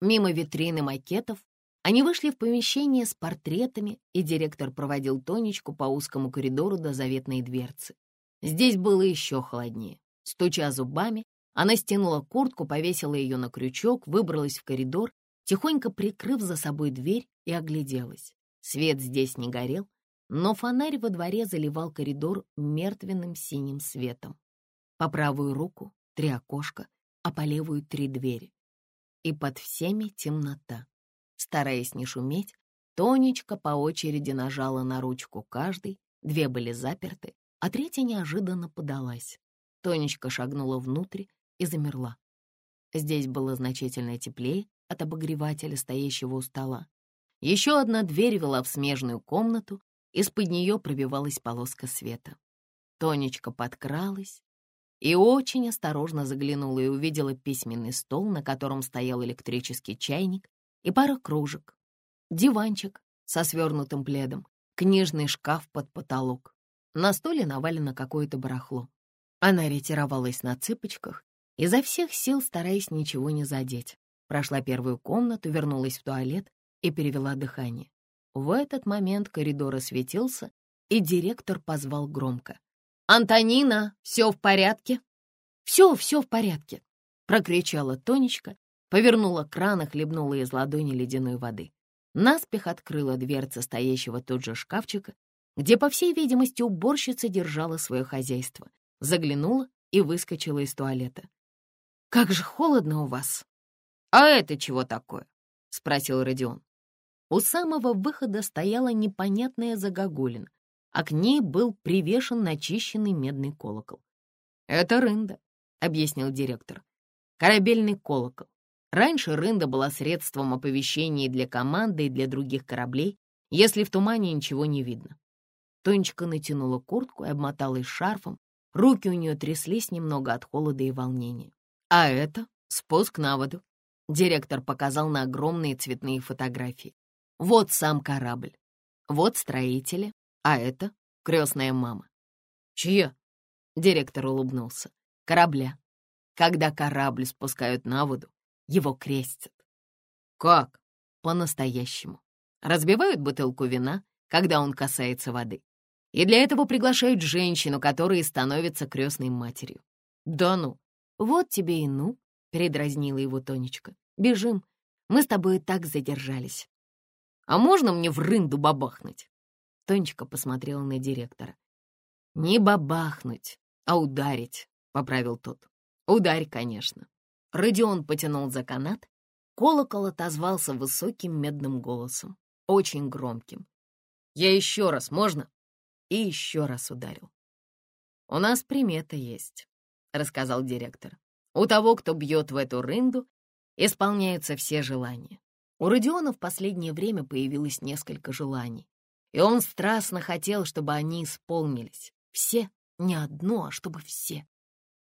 Мимо витрины макетов они вышли в помещение с портретами, и директор проводил Тонечку по узкому коридору до заветной дверцы. Здесь было еще холоднее. Стуча зубами, она стянула куртку, повесила ее на крючок, выбралась в коридор, тихонько прикрыв за собой дверь и огляделась. Свет здесь не горел, но фонарь во дворе заливал коридор мертвенным синим светом. По правую руку три окошка, а по левую три двери. И под всеми темнота. Стараясь не шуметь, Тонечка по очереди нажала на ручку каждой, две были заперты, а третья неожиданно подалась. Тонечка шагнула внутрь и замерла. Здесь было значительно теплее от обогревателя, стоящего у стола. Еще одна дверь вела в смежную комнату, из-под нее пробивалась полоска света. Тонечка подкралась и очень осторожно заглянула и увидела письменный стол, на котором стоял электрический чайник и пара кружек, диванчик со свернутым пледом, книжный шкаф под потолок. На столе навалено какое-то барахло. Она ретировалась на цыпочках, изо всех сил стараясь ничего не задеть. Прошла первую комнату, вернулась в туалет и перевела дыхание. В этот момент коридор осветился, и директор позвал громко. «Антонина, все в порядке?» «Все, все в порядке», — прокричала Тонечка, повернула кран и хлебнула из ладони ледяной воды. Наспех открыла дверца стоящего тут же шкафчика, где, по всей видимости, уборщица держала свое хозяйство. Заглянула и выскочила из туалета. «Как же холодно у вас!» «А это чего такое?» — спросил Родион. У самого выхода стояла непонятная загогулина, а к ней был привешен начищенный медный колокол. «Это рында», — объяснил директор. «Корабельный колокол. Раньше рында была средством оповещения для команды и для других кораблей, если в тумане ничего не видно. Тонечка натянула куртку и обмоталась шарфом, руки у нее тряслись немного от холода и волнения. А это спуск на воду. Директор показал на огромные цветные фотографии. Вот сам корабль, вот строители, а это крестная мама. Чья? Директор улыбнулся. Корабля. Когда корабль спускают на воду, его крестят. Как? По-настоящему. Разбивают бутылку вина, когда он касается воды. И для этого приглашают женщину, которая становится крестной матерью. Да ну, вот тебе и ну, передразнила его Тонечка. Бежим, мы с тобой и так задержались. А можно мне в рынду бабахнуть? Тонечка посмотрела на директора. Не бабахнуть, а ударить, поправил тот. Ударь, конечно. Родион потянул за канат. Колокол отозвался высоким медным голосом, очень громким. «Я еще раз, можно?» И еще раз ударил. «У нас примета есть», — рассказал директор. «У того, кто бьет в эту рынду, исполняются все желания. У Родиона в последнее время появилось несколько желаний, и он страстно хотел, чтобы они исполнились. Все, не одно, а чтобы все.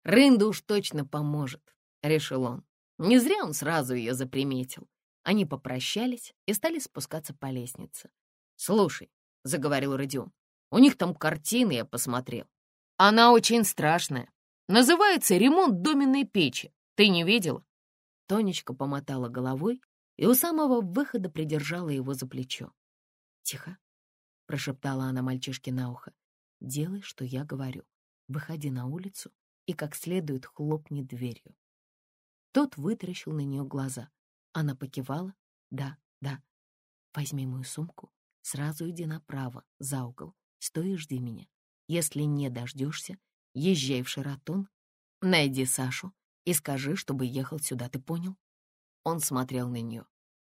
Рында уж точно поможет решил он. Не зря он сразу ее заприметил. Они попрощались и стали спускаться по лестнице. «Слушай», — заговорил Родион, — «у них там картины я посмотрел. Она очень страшная. Называется «Ремонт доменной печи». Ты не видела?» Тонечка помотала головой и у самого выхода придержала его за плечо. «Тихо», — прошептала она мальчишке на ухо, — «делай, что я говорю. Выходи на улицу и как следует хлопни дверью». Тот вытаращил на нее глаза. Она покивала. «Да, да. Возьми мою сумку, сразу иди направо, за угол. Стой и жди меня. Если не дождешься, езжай в Шератон, найди Сашу и скажи, чтобы ехал сюда, ты понял?» Он смотрел на нее.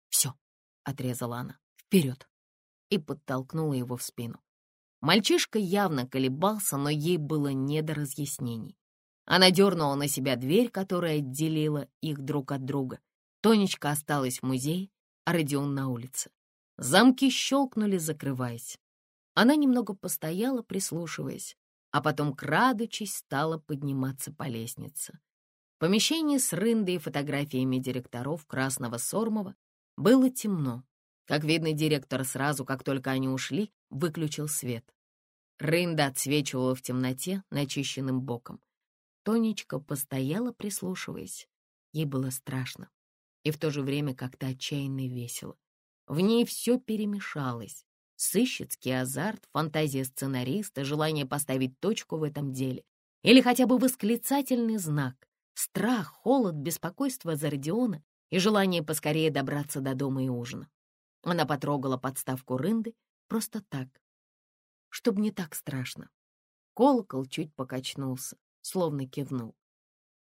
«Все», — отрезала она, — «вперед!» И подтолкнула его в спину. Мальчишка явно колебался, но ей было не до разъяснений. Она дернула на себя дверь, которая отделила их друг от друга. Тонечка осталась в музее, а Родион на улице. Замки щелкнули, закрываясь. Она немного постояла, прислушиваясь, а потом, крадучись, стала подниматься по лестнице. В помещении с рындой и фотографиями директоров Красного Сормова было темно. Как видно, директор сразу, как только они ушли, выключил свет. Рында отсвечивала в темноте начищенным боком. Тонечка постояла, прислушиваясь. Ей было страшно. и в то же время как-то отчаянно весело. В ней все перемешалось. Сыщицкий азарт, фантазия сценариста, желание поставить точку в этом деле. Или хотя бы восклицательный знак. Страх, холод, беспокойство за Родиона и желание поскорее добраться до дома и ужина. Она потрогала подставку рынды просто так, чтобы не так страшно. Колокол чуть покачнулся, словно кивнул.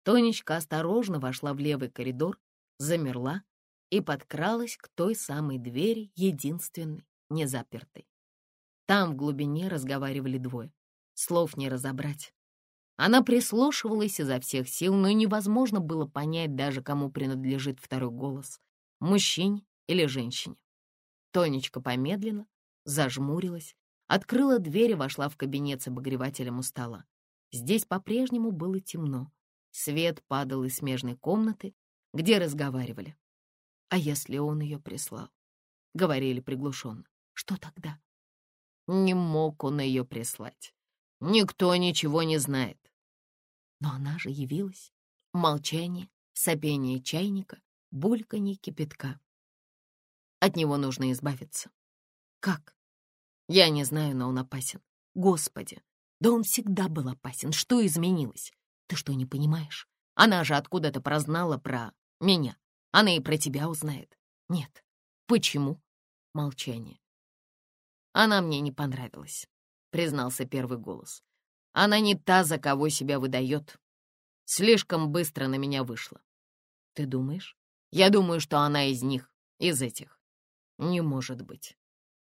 Тонечка осторожно вошла в левый коридор, замерла и подкралась к той самой двери, единственной, не запертой. Там в глубине разговаривали двое. Слов не разобрать. Она прислушивалась изо всех сил, но невозможно было понять даже, кому принадлежит второй голос — мужчине или женщине. Тонечка помедленно, зажмурилась, открыла дверь и вошла в кабинет с обогревателем у стола. Здесь по-прежнему было темно. Свет падал из смежной комнаты, где разговаривали. А если он ее прислал? Говорили приглушенно. Что тогда? Не мог он ее прислать. Никто ничего не знает. Но она же явилась. Молчание, сопение чайника, бульканье кипятка. От него нужно избавиться. Как? Я не знаю, но он опасен. Господи, да он всегда был опасен. Что изменилось? Ты что, не понимаешь? Она же откуда-то прознала про меня. Она и про тебя узнает. Нет. Почему? Молчание. Она мне не понравилась, признался первый голос. Она не та, за кого себя выдает. Слишком быстро на меня вышла. Ты думаешь? Я думаю, что она из них, из этих. Не может быть.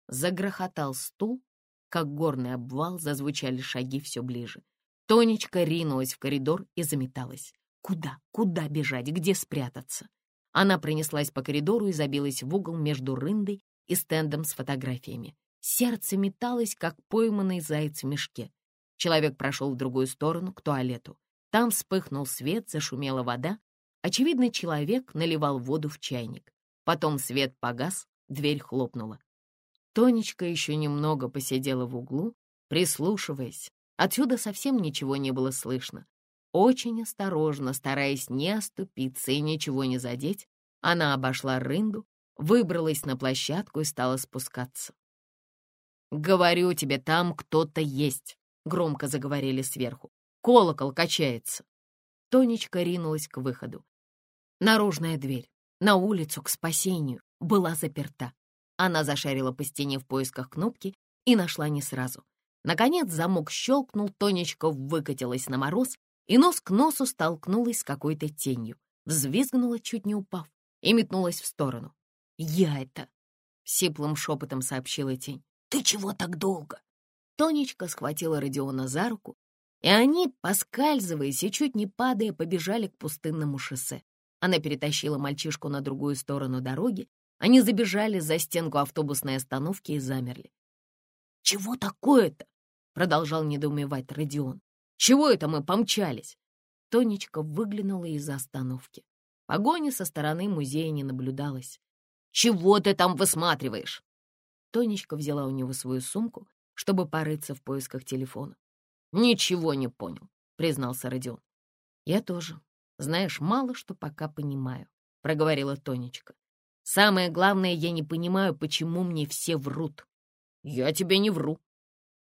Загрохотал стул, как горный обвал, зазвучали шаги все ближе. Тонечка ринулась в коридор и заметалась. Куда, куда бежать, где спрятаться? Она пронеслась по коридору и забилась в угол между рындой и стендом с фотографиями. Сердце металось, как пойманный заяц в мешке. Человек прошел в другую сторону, к туалету. Там вспыхнул свет, зашумела вода. Очевидно, человек наливал воду в чайник. Потом свет погас, дверь хлопнула. Тонечка еще немного посидела в углу, прислушиваясь. Отсюда совсем ничего не было слышно. Очень осторожно, стараясь не оступиться и ничего не задеть, она обошла рынду, выбралась на площадку и стала спускаться. «Говорю тебе, там кто-то есть!» громко заговорили сверху. «Колокол качается!» Тонечка ринулась к выходу. Наружная дверь, на улицу, к спасению, была заперта. Она зашарила по стене в поисках кнопки и нашла не сразу. Наконец замок щелкнул, Тонечка выкатилась на мороз и нос к носу столкнулась с какой-то тенью. Взвизгнула, чуть не упав, и метнулась в сторону. «Я это!» — сиплым шепотом сообщила тень. «Ты чего так долго?» Тонечка схватила Родиона за руку, и они, поскальзываясь и чуть не падая, побежали к пустынному шоссе. Она перетащила мальчишку на другую сторону дороги, они забежали за стенку автобусной остановки и замерли. «Чего такое-то?» — продолжал недоумевать Родион. «Чего это мы помчались?» Тонечка выглянула из остановки. Погони со стороны музея не наблюдалось. «Чего ты там высматриваешь?» Тонечка взяла у него свою сумку чтобы порыться в поисках телефона. «Ничего не понял», — признался Родион. «Я тоже. Знаешь, мало что пока понимаю», — проговорила Тонечка. «Самое главное, я не понимаю, почему мне все врут». «Я тебе не вру».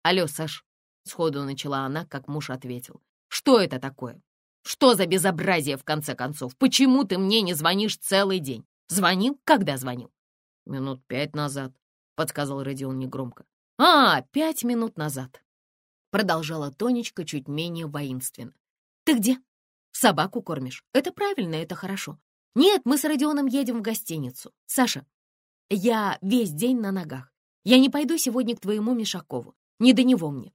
«Алло, Саш», — сходу начала она, как муж ответил. «Что это такое? Что за безобразие, в конце концов? Почему ты мне не звонишь целый день? Звонил? Когда звонил?» «Минут пять назад», — подсказал Родион негромко. «А, пять минут назад», — продолжала Тонечка чуть менее воинственно. «Ты где? Собаку кормишь? Это правильно, это хорошо. Нет, мы с Родионом едем в гостиницу. Саша, я весь день на ногах. Я не пойду сегодня к твоему Мишакову. Не до него мне.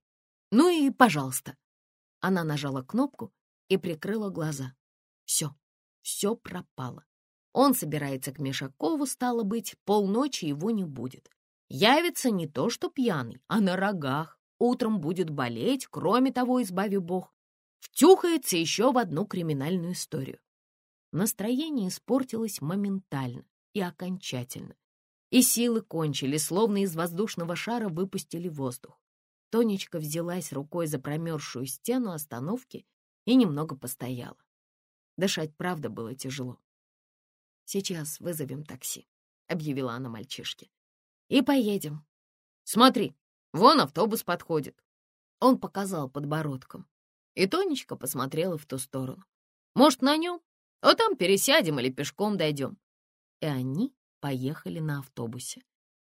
Ну и пожалуйста». Она нажала кнопку и прикрыла глаза. Все, все пропало. Он собирается к Мишакову, стало быть, полночи его не будет. Явится не то что пьяный, а на рогах. Утром будет болеть, кроме того, избави бог. Втюхается еще в одну криминальную историю. Настроение испортилось моментально и окончательно. И силы кончили, словно из воздушного шара выпустили воздух. Тонечка взялась рукой за промерзшую стену остановки и немного постояла. Дышать, правда, было тяжело. «Сейчас вызовем такси», — объявила она мальчишке. «И поедем. Смотри, вон автобус подходит». Он показал подбородком. И Тонечка посмотрела в ту сторону. «Может, на нем? А там пересядем или пешком дойдем». И они поехали на автобусе.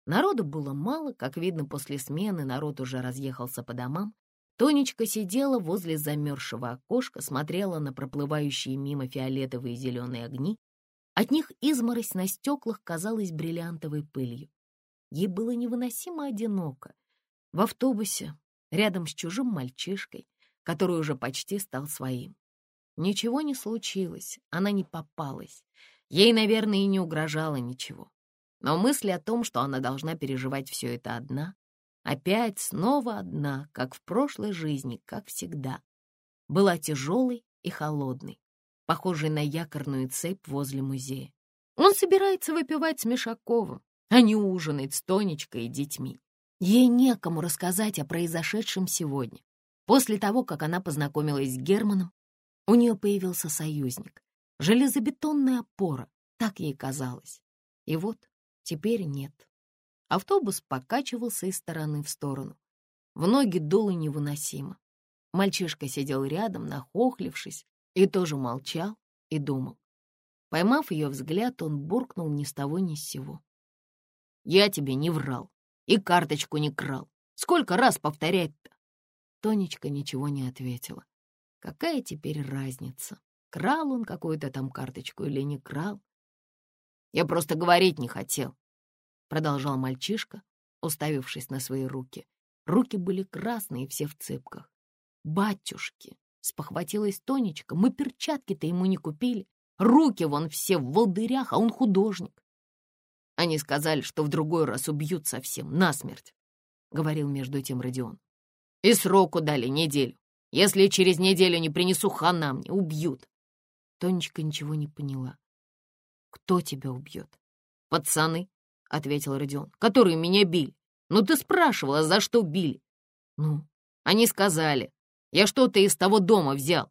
Народу было мало, как видно, после смены народ уже разъехался по домам. Тонечка сидела возле замерзшего окошка, смотрела на проплывающие мимо фиолетовые и зеленые огни. От них изморозь на стеклах казалась бриллиантовой пылью. Ей было невыносимо одиноко. В автобусе, рядом с чужим мальчишкой, который уже почти стал своим. Ничего не случилось, она не попалась. Ей, наверное, и не угрожало ничего. Но мысль о том, что она должна переживать все это одна, опять снова одна, как в прошлой жизни, как всегда, была тяжелой и холодной, похожей на якорную цепь возле музея. Он собирается выпивать с Мишаковым, а не ужинать с Тонечкой и детьми. Ей некому рассказать о произошедшем сегодня. После того, как она познакомилась с Германом, у нее появился союзник, железобетонная опора, так ей казалось. И вот Теперь нет. Автобус покачивался из стороны в сторону. В ноги дуло невыносимо. Мальчишка сидел рядом, нахохлившись, и тоже молчал и думал. Поймав ее взгляд, он буркнул ни с того ни с сего. «Я тебе не врал и карточку не крал. Сколько раз повторять-то?» Тонечка ничего не ответила. Какая теперь разница, крал он какую-то там карточку или не крал? Я просто говорить не хотел», — продолжал мальчишка, уставившись на свои руки. Руки были красные, все в цепках. «Батюшки!» — спохватилась Тонечка. «Мы перчатки-то ему не купили. Руки вон все в волдырях, а он художник». Они сказали, что в другой раз убьют совсем, насмерть, — говорил между тем Родион. И сроку дали неделю. Если через неделю не принесу, хана мне, убьют. Тонечка ничего не поняла. «Кто тебя убьет?» «Пацаны», — ответил Родион, — «которые меня били. Ну, ты спрашивала, за что били?» «Ну?» «Они сказали, я что-то из того дома взял,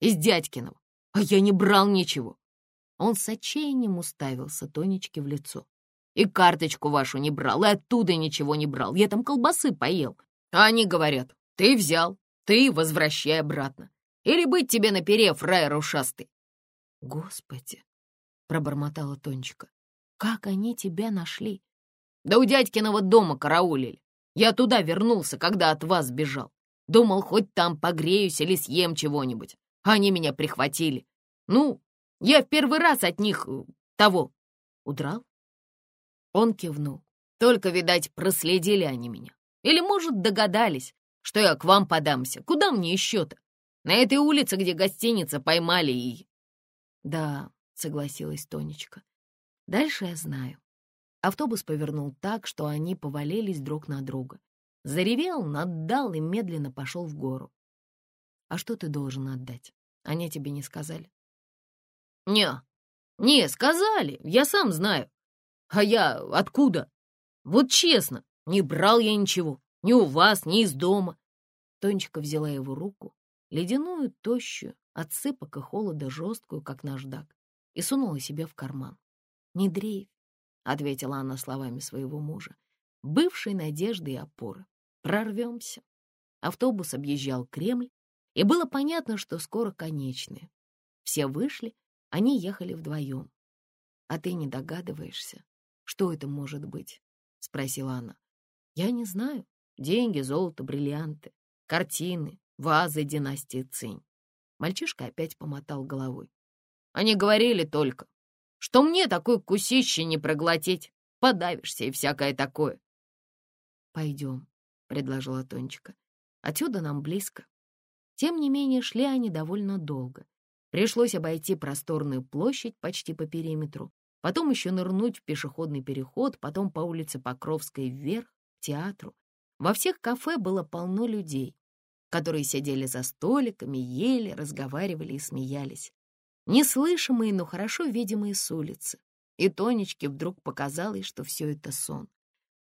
из дядькиного, а я не брал ничего». Он с отчаянием уставился Тонечке в лицо. «И карточку вашу не брал, и оттуда ничего не брал. Я там колбасы поел. А они говорят, ты взял, ты возвращай обратно. Или быть тебе наперев, рай ушастый». «Господи!» пробормотала Тонечка. «Как они тебя нашли?» «Да у дядькиного дома караулили. Я туда вернулся, когда от вас бежал. Думал, хоть там погреюсь или съем чего-нибудь. Они меня прихватили. Ну, я в первый раз от них э, того удрал». Он кивнул. Только, видать, проследили они меня. Или, может, догадались, что я к вам подамся. Куда мне еще-то? На этой улице, где гостиница, поймали и... Да, согласилась Тонечка. Дальше я знаю. Автобус повернул так, что они повалились друг на друга. Заревел, наддал и медленно пошел в гору. А что ты должен отдать? Они тебе не сказали? Не, не, сказали, я сам знаю. А я откуда? Вот честно, не брал я ничего, ни у вас, ни из дома. Тонечка взяла его руку, ледяную, тощую, от сыпок и холода жесткую, как наждак и сунула себе в карман. «Не дрейфь», — ответила она словами своего мужа, бывшей надежды и опоры. «Прорвемся». Автобус объезжал Кремль, и было понятно, что скоро конечные. Все вышли, они ехали вдвоем. «А ты не догадываешься, что это может быть?» — спросила она. «Я не знаю. Деньги, золото, бриллианты, картины, вазы династии Цинь». Мальчишка опять помотал головой. Они говорили только, что мне такой кусище не проглотить, подавишься и всякое такое. «Пойдем», — предложила Тонечка. «Отсюда нам близко». Тем не менее, шли они довольно долго. Пришлось обойти просторную площадь почти по периметру, потом еще нырнуть в пешеходный переход, потом по улице Покровской вверх, к театру. Во всех кафе было полно людей, которые сидели за столиками, ели, разговаривали и смеялись неслышимые, но хорошо видимые с улицы. И Тонечке вдруг показалось, что все это сон.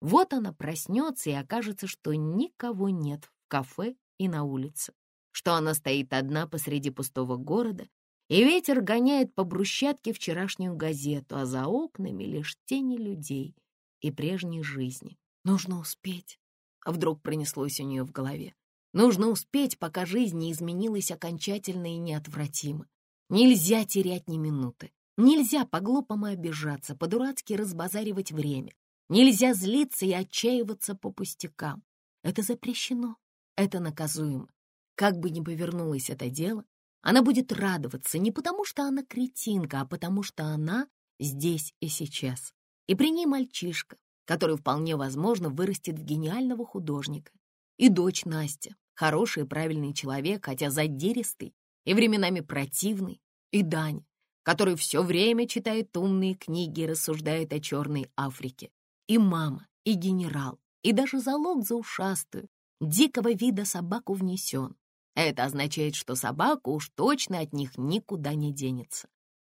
Вот она проснется и окажется, что никого нет в кафе и на улице, что она стоит одна посреди пустого города и ветер гоняет по брусчатке вчерашнюю газету, а за окнами лишь тени людей и прежней жизни. Нужно успеть. А вдруг пронеслось у нее в голове. Нужно успеть, пока жизнь не изменилась окончательно и неотвратимо. Нельзя терять ни минуты. Нельзя по-глупому обижаться, по-дурацки разбазаривать время. Нельзя злиться и отчаиваться по пустякам. Это запрещено, это наказуемо. Как бы ни повернулось это дело, она будет радоваться не потому, что она кретинка, а потому, что она здесь и сейчас. И при ней мальчишка, который вполне возможно вырастет в гениального художника. И дочь Настя, хороший и правильный человек, хотя задиристый и временами противный. И Даня, который все время читает умные книги и рассуждает о черной Африке. И мама, и генерал, и даже залог за ушастую, дикого вида собаку внесен. Это означает, что собака уж точно от них никуда не денется.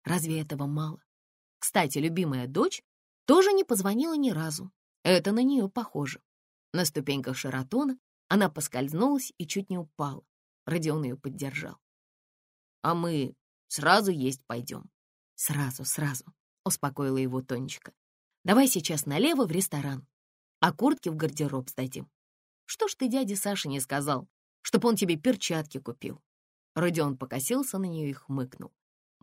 Разве этого мало? Кстати, любимая дочь тоже не позвонила ни разу. Это на нее похоже. На ступеньках Шаратона она поскользнулась и чуть не упала. Родион ее поддержал. «А мы сразу есть пойдем?» «Сразу, сразу», — успокоила его Тонечка. «Давай сейчас налево в ресторан, а куртки в гардероб сдадим». «Что ж ты дяде Саше не сказал, чтобы он тебе перчатки купил?» Родион покосился на нее и хмыкнул.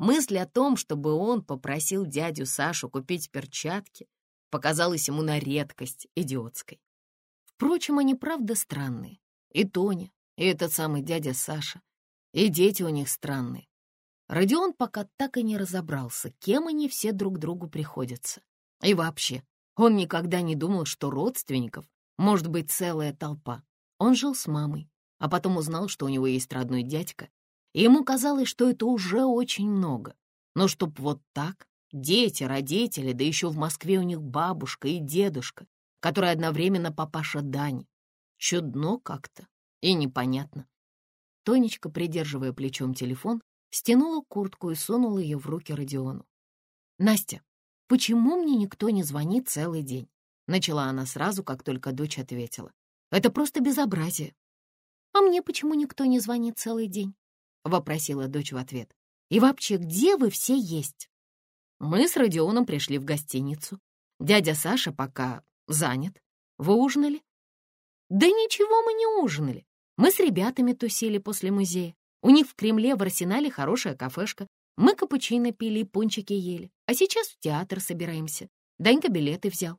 Мысль о том, чтобы он попросил дядю Сашу купить перчатки, показалась ему на редкость идиотской. Впрочем, они правда странные. И Тоня, и этот самый дядя Саша, и дети у них странные. Родион пока так и не разобрался, кем они все друг другу приходятся. И вообще, он никогда не думал, что родственников может быть целая толпа. Он жил с мамой, а потом узнал, что у него есть родной дядька, ему казалось, что это уже очень много. Но чтоб вот так, дети, родители, да еще в Москве у них бабушка и дедушка, который одновременно папаша Дани. Чудно как-то и непонятно. Тонечка, придерживая плечом телефон, стянула куртку и сунула ее в руки Родиону. «Настя, почему мне никто не звонит целый день?» Начала она сразу, как только дочь ответила. «Это просто безобразие». «А мне почему никто не звонит целый день?» — вопросила дочь в ответ. «И вообще, где вы все есть?» Мы с Родионом пришли в гостиницу. Дядя Саша пока занят. Вы ужинали? Да ничего мы не ужинали. Мы с ребятами тусили после музея. У них в Кремле в арсенале хорошая кафешка. Мы капучино пили и пончики ели. А сейчас в театр собираемся. Данька билеты взял.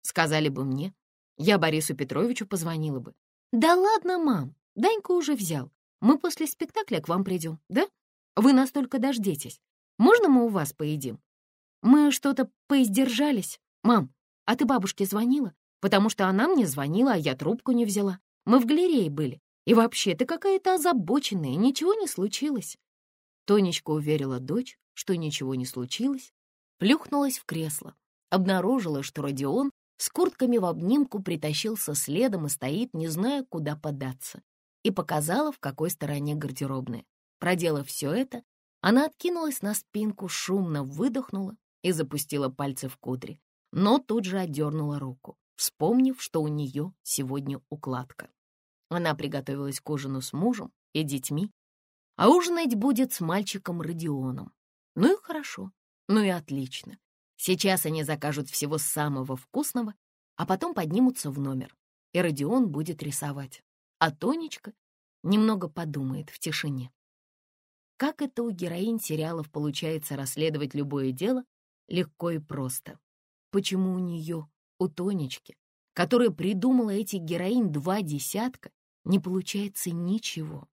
Сказали бы мне. Я Борису Петровичу позвонила бы. Да ладно, мам, Данька уже взял. Мы после спектакля к вам придем, да? Вы настолько дождетесь. Можно мы у вас поедим? Мы что-то поиздержались. Мам, а ты бабушке звонила? Потому что она мне звонила, а я трубку не взяла. Мы в галерее были. И вообще, ты какая-то озабоченная, ничего не случилось. Тонечка уверила дочь, что ничего не случилось, плюхнулась в кресло, обнаружила, что Родион с куртками в обнимку притащился следом и стоит, не зная, куда податься и показала, в какой стороне гардеробная. Проделав все это, она откинулась на спинку, шумно выдохнула и запустила пальцы в кудри, но тут же отдернула руку, вспомнив, что у нее сегодня укладка. Она приготовилась к ужину с мужем и детьми, а ужинать будет с мальчиком Родионом. Ну и хорошо, ну и отлично. Сейчас они закажут всего самого вкусного, а потом поднимутся в номер, и Родион будет рисовать а Тонечка немного подумает в тишине. Как это у героинь сериалов получается расследовать любое дело легко и просто? Почему у нее, у Тонечки, которая придумала этих героинь два десятка, не получается ничего?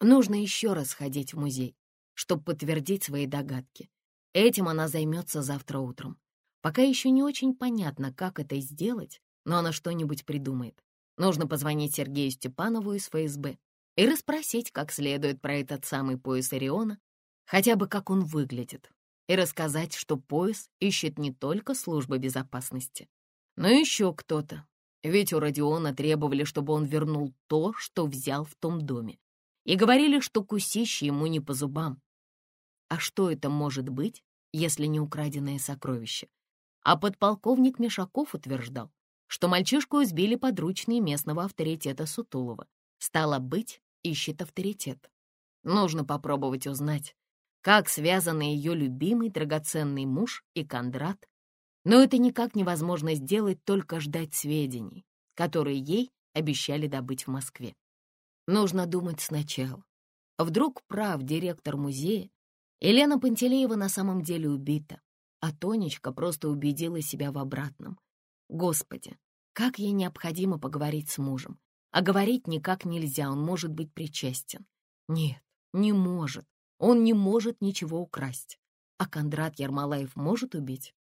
Нужно еще раз ходить в музей, чтобы подтвердить свои догадки. Этим она займется завтра утром. Пока еще не очень понятно, как это сделать, но она что-нибудь придумает. Нужно позвонить Сергею Степанову из ФСБ и расспросить как следует про этот самый пояс Ориона, хотя бы как он выглядит, и рассказать, что пояс ищет не только служба безопасности, но еще кто-то. Ведь у Родиона требовали, чтобы он вернул то, что взял в том доме, и говорили, что кусище ему не по зубам. А что это может быть, если не украденное сокровище? А подполковник Мишаков утверждал, что мальчишку избили подручные местного авторитета Сутулова. Стало быть, ищет авторитет. Нужно попробовать узнать, как связаны ее любимый драгоценный муж и Кондрат. Но это никак невозможно сделать, только ждать сведений, которые ей обещали добыть в Москве. Нужно думать сначала. Вдруг прав директор музея, Елена Пантелеева на самом деле убита, а Тонечка просто убедила себя в обратном. Господи, как ей необходимо поговорить с мужем. А говорить никак нельзя, он может быть причастен. Нет, не может. Он не может ничего украсть. А Кондрат Ермолаев может убить?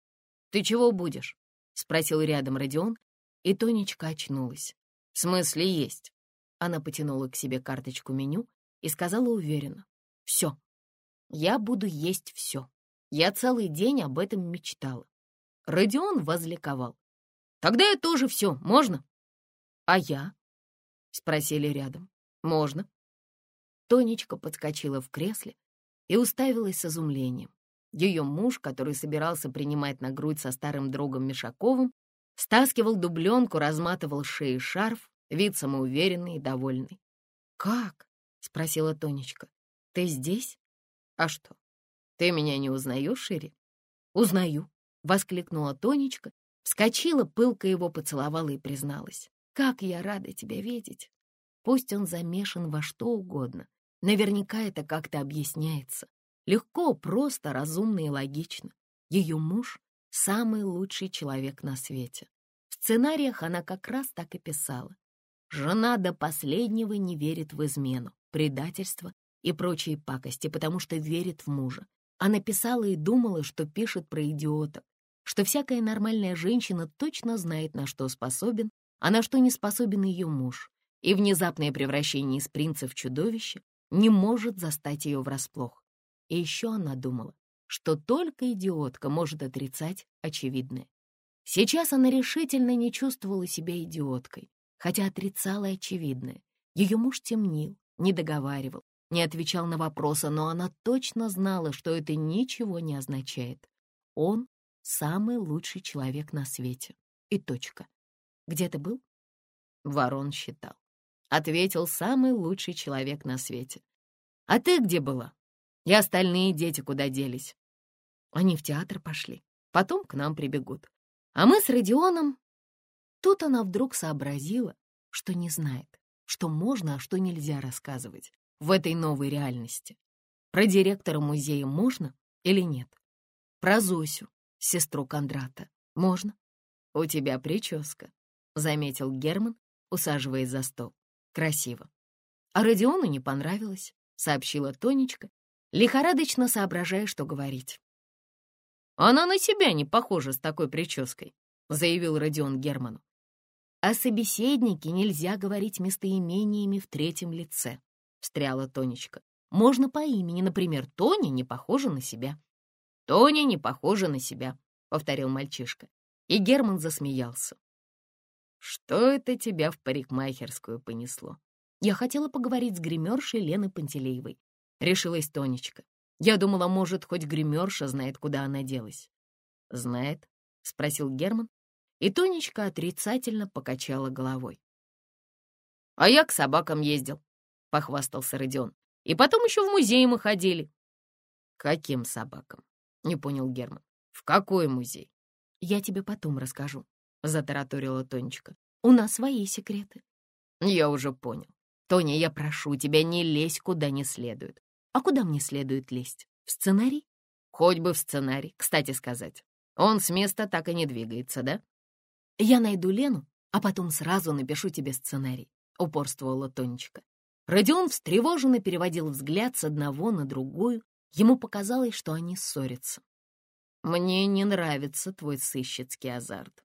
«Ты чего будешь?» — спросил рядом Родион, и Тонечка очнулась. «В смысле есть?» Она потянула к себе карточку меню и сказала уверенно. «Все. Я буду есть все. Я целый день об этом мечтала». Родион возликовал. «Тогда я тоже все. Можно?» «А я?» — спросили рядом. «Можно». Тонечка подскочила в кресле и уставилась с изумлением. Ее муж, который собирался принимать на грудь со старым другом Мишаковым, стаскивал дубленку, разматывал шеи шарф, вид самоуверенный и довольный. «Как?» — спросила Тонечка. «Ты здесь? А что, ты меня не узнаешь, Шири?» «Узнаю», — воскликнула Тонечка, вскочила, пылко его поцеловала и призналась. «Как я рада тебя видеть!» Пусть он замешан во что угодно, наверняка это как-то объясняется. Легко, просто, разумно и логично. Ее муж — самый лучший человек на свете. В сценариях она как раз так и писала. Жена до последнего не верит в измену, предательство и прочие пакости, потому что верит в мужа. Она писала и думала, что пишет про идиотов, что всякая нормальная женщина точно знает, на что способен, а на что не способен ее муж, и внезапное превращение из принца в чудовище не может застать ее врасплох. И еще она думала, что только идиотка может отрицать очевидное. Сейчас она решительно не чувствовала себя идиоткой, хотя отрицала очевидное. Ее муж темнил, не договаривал, не отвечал на вопросы, но она точно знала, что это ничего не означает. Он — самый лучший человек на свете. И точка. Где ты был? Ворон считал. Ответил самый лучший человек на свете. А ты где была? И остальные дети куда делись? Они в театр пошли. Потом к нам прибегут. А мы с Родионом Тут она вдруг сообразила, что не знает, что можно, а что нельзя рассказывать в этой новой реальности. Про директора музея можно или нет? Про Зосю, сестру Кондрата, можно? У тебя прическа, — заметил Герман, усаживаясь за стол. Красиво. А Родиону не понравилось, — сообщила Тонечка, лихорадочно соображая, что говорить. «Она на себя не похожа с такой прической», — заявил Родион Герману. О собеседнике нельзя говорить местоимениями в третьем лице, — встряла Тонечка. Можно по имени, например, Тоня не похожа на себя. Тоня не похожа на себя, — повторил мальчишка. И Герман засмеялся. Что это тебя в парикмахерскую понесло? Я хотела поговорить с гримершей Леной Пантелеевой. Решилась Тонечка. Я думала, может, хоть гримерша знает, куда она делась. «Знает?» — спросил Герман, и Тонечка отрицательно покачала головой. «А я к собакам ездил», — похвастался Родион. «И потом еще в музей мы ходили». «Каким собакам?» — не понял Герман. «В какой музей?» «Я тебе потом расскажу», — затараторила Тонечка. «У нас свои секреты». «Я уже понял. Тоня, я прошу тебя, не лезь куда не следует». «А куда мне следует лезть? В сценарий?» «Хоть бы в сценарий, кстати сказать. Он с места так и не двигается, да?» «Я найду Лену, а потом сразу напишу тебе сценарий», — упорствовала Тонечка. Родион встревоженно переводил взгляд с одного на другую. Ему показалось, что они ссорятся. «Мне не нравится твой сыщицкий азарт.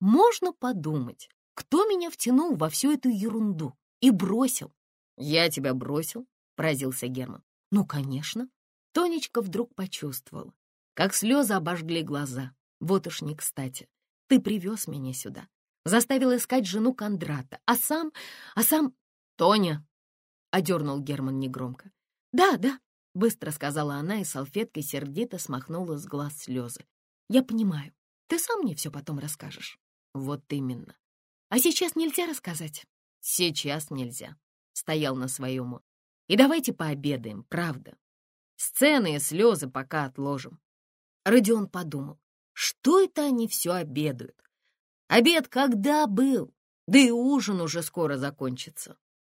Можно подумать, кто меня втянул во всю эту ерунду и бросил?» «Я тебя бросил?» — поразился Герман. «Ну, конечно». Тонечка вдруг почувствовала, как слезы обожгли глаза. Вот уж не кстати. Ты привез меня сюда, заставил искать жену Кондрата, а сам... а сам... Тоня!» — одернул Герман негромко. «Да, да», — быстро сказала она и салфеткой сердито смахнула с глаз слезы. «Я понимаю. Ты сам мне все потом расскажешь». «Вот именно. А сейчас нельзя рассказать?» «Сейчас нельзя», — стоял на своем. «И давайте пообедаем, правда. Сцены и слезы пока отложим. Родион подумал, что это они все обедают? Обед когда был? Да и ужин уже скоро закончится.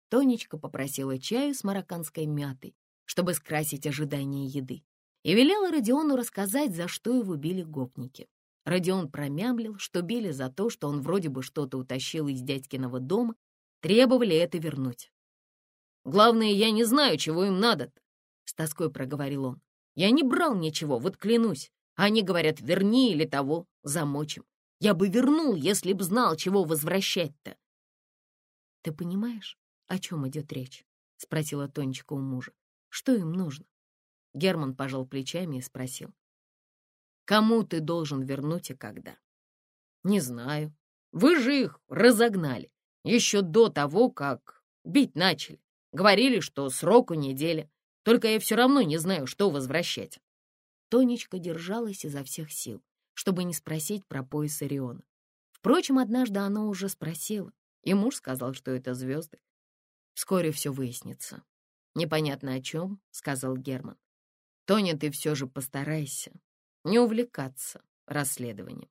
Тонечка попросила чаю с марокканской мятой, чтобы скрасить ожидание еды, и велела Родиону рассказать, за что его били гопники. Родион промямлил, что били за то, что он вроде бы что-то утащил из дядькиного дома, требовали это вернуть. «Главное, я не знаю, чего им надо с тоской проговорил он. «Я не брал ничего, вот клянусь. Они говорят, верни или того, замочим. Я бы вернул, если б знал, чего возвращать-то». «Ты понимаешь, о чем идет речь?» — спросила Тонечка у мужа. «Что им нужно?» Герман пожал плечами и спросил. «Кому ты должен вернуть и когда?» «Не знаю. Вы же их разогнали. Еще до того, как бить начали. Говорили, что сроку неделя. Только я все равно не знаю, что возвращать». Тонечка держалась изо всех сил, чтобы не спросить про пояс Ориона. Впрочем, однажды она уже спросила, и муж сказал, что это звезды. Вскоре все выяснится. «Непонятно о чем», — сказал Герман. «Тоня, ты все же постарайся не увлекаться расследованием».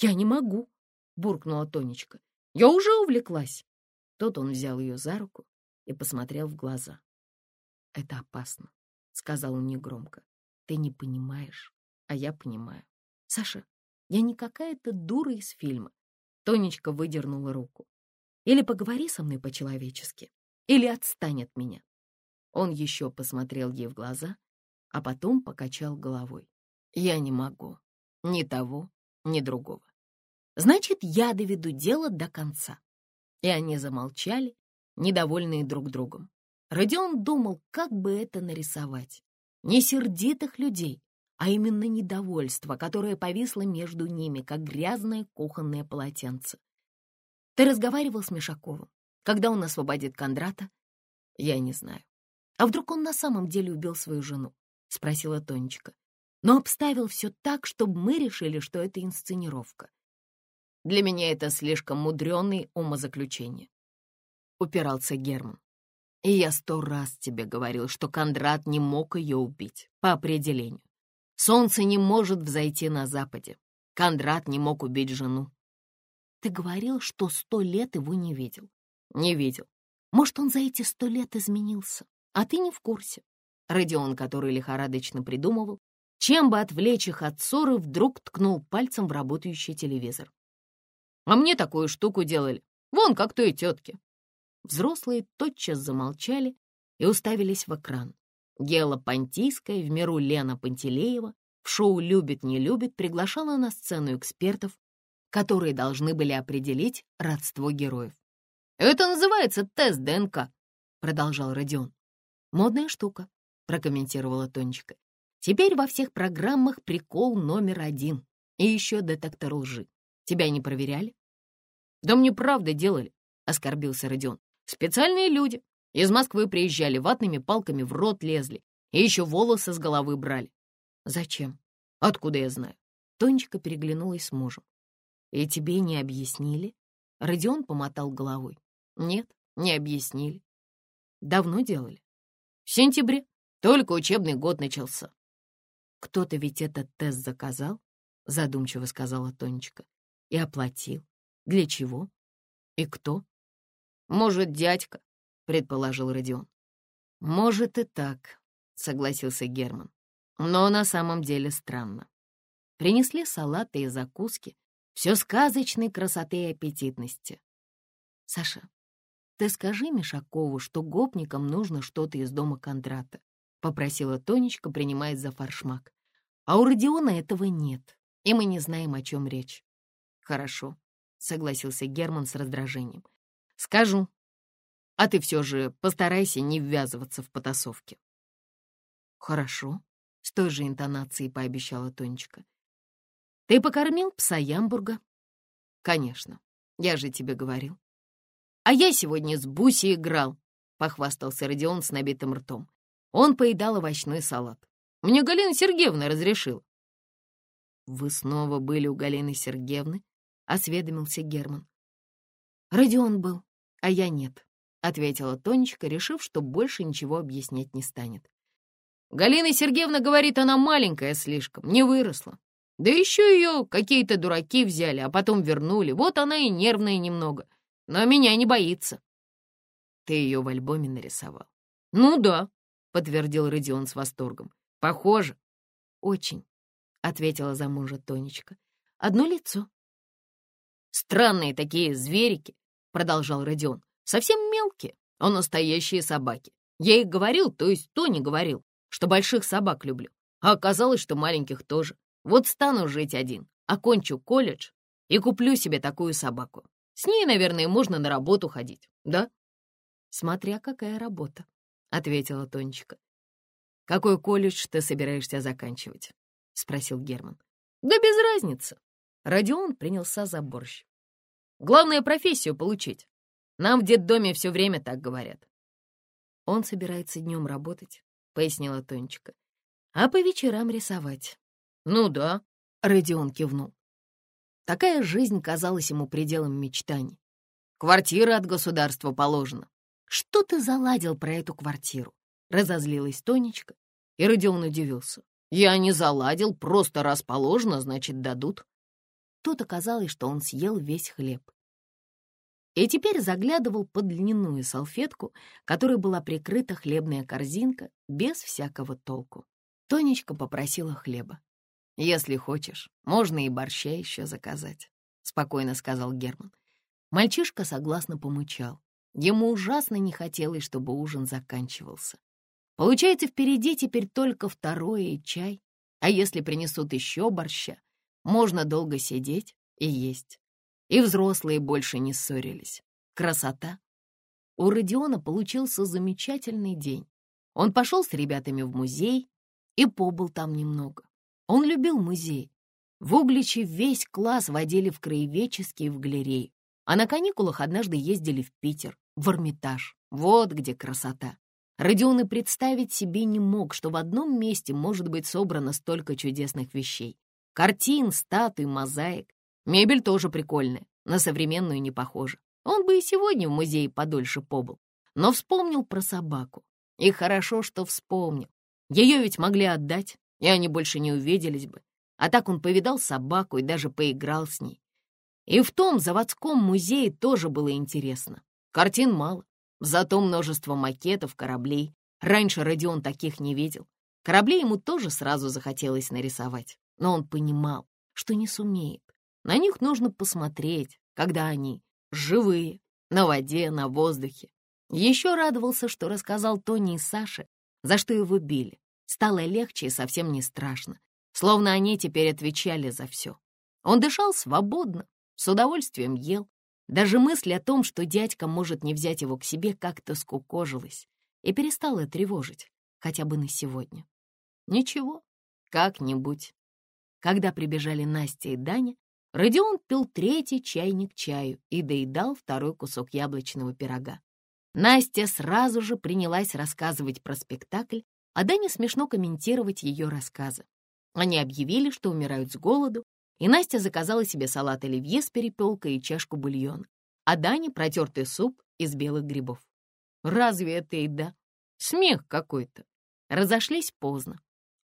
«Я не могу», — буркнула Тонечка. «Я уже увлеклась». Тут он взял ее за руку и посмотрел в глаза. «Это опасно», — сказал он негромко. «Ты не понимаешь, а я понимаю. Саша, я не какая-то дура из фильма». Тонечка выдернула руку. «Или поговори со мной по-человечески, или отстань от меня». Он еще посмотрел ей в глаза, а потом покачал головой. «Я не могу. Ни того, ни другого. Значит, я доведу дело до конца». И они замолчали, недовольные друг другом. Родион думал, как бы это нарисовать. Не сердитых людей, а именно недовольство, которое повисло между ними, как грязное кухонное полотенце. Ты разговаривал с Мишаковым, когда он освободит Кондрата? Я не знаю. А вдруг он на самом деле убил свою жену? Спросила Тонечка. Но обставил все так, чтобы мы решили, что это инсценировка. Для меня это слишком мудреные умозаключения. Упирался Герман. И я сто раз тебе говорил, что Кондрат не мог ее убить, по определению. Солнце не может взойти на западе. Кондрат не мог убить жену. Ты говорил, что сто лет его не видел. Не видел. Может, он за эти сто лет изменился, а ты не в курсе. Родион, который лихорадочно придумывал, чем бы отвлечь их от ссоры, вдруг ткнул пальцем в работающий телевизор. А мне такую штуку делали. Вон как той тетке. Взрослые тотчас замолчали и уставились в экран. Гела Понтийская, в миру Лена Пантелеева, в шоу «Любит, не любит» приглашала на сцену экспертов, которые должны были определить родство героев. «Это называется тест ДНК», — продолжал Родион. «Модная штука», — прокомментировала Тонечка. «Теперь во всех программах прикол номер один. И еще детектор лжи. Тебя не проверяли?» «Да мне правда делали», — оскорбился Родион. Специальные люди. Из Москвы приезжали, ватными палками в рот лезли. И еще волосы с головы брали. Зачем? Откуда я знаю? Тонечка переглянулась с мужем. И тебе не объяснили? Родион помотал головой. Нет, не объяснили. Давно делали? В сентябре. Только учебный год начался. Кто-то ведь этот тест заказал, задумчиво сказала Тонечка. И оплатил. Для чего? И кто? Может, дядька, предположил Родион. Может и так, согласился Герман. Но на самом деле странно. Принесли салаты и закуски, все сказочной красоты и аппетитности. Саша, ты скажи Мишакову, что гопникам нужно что-то из дома Кондрата, попросила Тонечка, принимаясь за фаршмак. А у Родиона этого нет, и мы не знаем, о чем речь. Хорошо, согласился Герман с раздражением. Скажу. А ты все же постарайся не ввязываться в потасовки. Хорошо, с той же интонацией пообещала Тонечка. Ты покормил пса Ямбурга? Конечно, я же тебе говорил. А я сегодня с Буси играл, похвастался Родион с набитым ртом. Он поедал овощной салат. Мне Галина Сергеевна разрешила. «Вы снова были у Галины Сергеевны?» — осведомился Герман. «Родион был, а я нет», — ответила Тонечка, решив, что больше ничего объяснять не станет. Галина Сергеевна говорит, она маленькая слишком, не выросла. Да еще ее какие-то дураки взяли, а потом вернули. Вот она и нервная немного. Но меня не боится. Ты ее в альбоме нарисовал? Ну да, подтвердил Родион с восторгом. Похоже. Очень, ответила за мужа Тонечка. Одно лицо. Странные такие зверики, продолжал Родион. Совсем мелкие, а настоящие собаки. Я их говорил, то есть Тони говорил, что больших собак люблю. А оказалось, что маленьких тоже. Вот стану жить один, окончу колледж и куплю себе такую собаку. С ней, наверное, можно на работу ходить, да? Смотря какая работа, — ответила Тонечка. «Какой колледж ты собираешься заканчивать?» — спросил Герман. «Да без разницы». Родион принялся за борщ. «Главное, профессию получить. Нам в детдоме все время так говорят». «Он собирается днем работать», — пояснила Тонечка, «а по вечерам рисовать. «Ну да», — Родион кивнул. Такая жизнь казалась ему пределом мечтаний. Квартира от государства положена. Что ты заладил про эту квартиру? Разозлилась Тонечка, и Родион удивился. Я не заладил, просто расположено, значит, дадут. Тут оказалось, что он съел весь хлеб. И теперь заглядывал под льняную салфетку, которой была прикрыта хлебная корзинка, без всякого толку. Тонечка попросила хлеба. «Если хочешь, можно и борща еще заказать», — спокойно сказал Герман. Мальчишка согласно помычал. Ему ужасно не хотелось, чтобы ужин заканчивался. Получается, впереди теперь только второе и чай, а если принесут еще борща, можно долго сидеть и есть. И взрослые больше не ссорились. Красота! У Родиона получился замечательный день. Он пошел с ребятами в музей и побыл там немного. Он любил музей. В Угличе весь класс водили в краеведческий и в галерею. А на каникулах однажды ездили в Питер, в Эрмитаж. Вот где красота. Родион и представить себе не мог, что в одном месте может быть собрано столько чудесных вещей. Картин, статуй, мозаик. Мебель тоже прикольная, на современную не похожа. Он бы и сегодня в музее подольше побыл. Но вспомнил про собаку. И хорошо, что вспомнил. Ее ведь могли отдать, и они больше не увиделись бы. А так он повидал собаку и даже поиграл с ней. И в том заводском музее тоже было интересно. Картин мало, зато множество макетов, кораблей. Раньше Родион таких не видел. Корабли ему тоже сразу захотелось нарисовать, но он понимал, что не сумеет. На них нужно посмотреть, когда они живые, на воде, на воздухе. Еще радовался, что рассказал Тони и Саше, за что его били. Стало легче и совсем не страшно, словно они теперь отвечали за все. Он дышал свободно, с удовольствием ел. Даже мысль о том, что дядька может не взять его к себе, как-то скукожилась и перестала тревожить, хотя бы на сегодня. Ничего, как-нибудь. Когда прибежали Настя и Даня, Родион пил третий чайник чаю и доедал второй кусок яблочного пирога. Настя сразу же принялась рассказывать про спектакль, а Дане смешно комментировать ее рассказы. Они объявили, что умирают с голоду, и Настя заказала себе салат оливье с перепелкой и чашку бульона, а Дане протертый суп из белых грибов. Разве это еда? Смех какой-то. Разошлись поздно.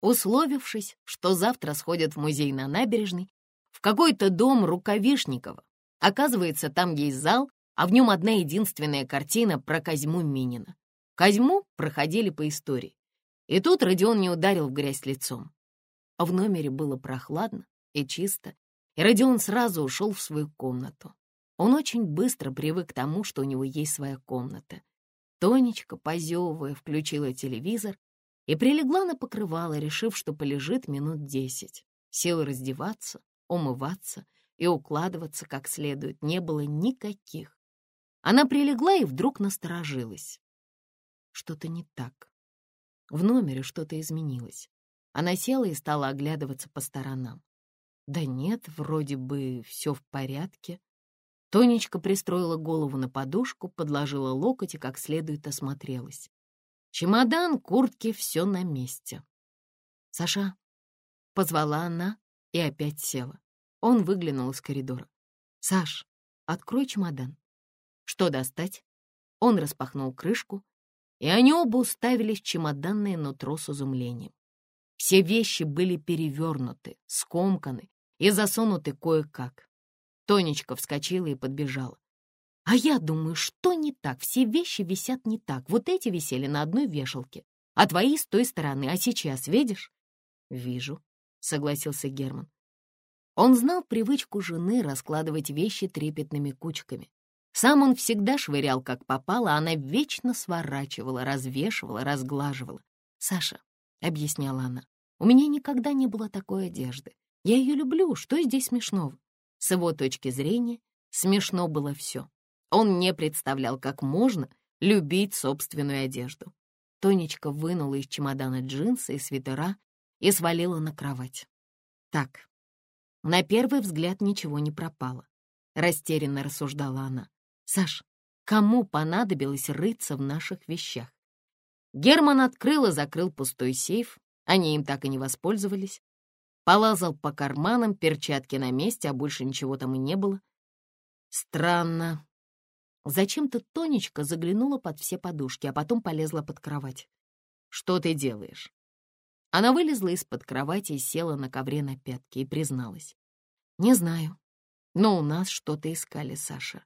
Условившись, что завтра сходят в музей на набережной, в какой-то дом Рукавишникова. Оказывается, там есть зал, а в нем одна единственная картина про Козьму Минина. Козьму проходили по истории. И тут Родион не ударил в грязь лицом. А в номере было прохладно и чисто, и Родион сразу ушел в свою комнату. Он очень быстро привык к тому, что у него есть своя комната. Тонечка, позевывая, включила телевизор и прилегла на покрывало, решив, что полежит минут десять. Сил раздеваться, умываться и укладываться как следует не было никаких. Она прилегла и вдруг насторожилась. Что-то не так. В номере что-то изменилось. Она села и стала оглядываться по сторонам. Да нет, вроде бы все в порядке. Тонечка пристроила голову на подушку, подложила локоть и как следует осмотрелась. Чемодан, куртки, все на месте. «Саша», — позвала она и опять села. Он выглянул из коридора. «Саш, открой чемодан». «Что достать?» Он распахнул крышку и они оба уставились в чемоданное нутро с изумлением. Все вещи были перевернуты, скомканы и засунуты кое-как. Тонечка вскочила и подбежала. А я думаю, что не так? Все вещи висят не так. Вот эти висели на одной вешалке, а твои с той стороны. А сейчас видишь? Вижу, согласился Герман. Он знал привычку жены раскладывать вещи трепетными кучками. Сам он всегда швырял, как попало, а она вечно сворачивала, развешивала, разглаживала. «Саша», — объясняла она, — «у меня никогда не было такой одежды. Я ее люблю, что здесь смешного?» С его точки зрения смешно было все. Он не представлял, как можно любить собственную одежду. Тонечка вынула из чемодана джинсы и свитера и свалила на кровать. Так, на первый взгляд ничего не пропало. Растерянно рассуждала она. «Саш, кому понадобилось рыться в наших вещах?» Герман открыл и закрыл пустой сейф. Они им так и не воспользовались. Полазал по карманам, перчатки на месте, а больше ничего там и не было. Странно. Зачем-то Тонечка заглянула под все подушки, а потом полезла под кровать. «Что ты делаешь?» Она вылезла из-под кровати и села на ковре на пятки и призналась. «Не знаю, но у нас что-то искали, Саша.